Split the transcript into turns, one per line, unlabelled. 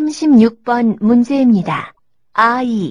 36번 문제입니다. I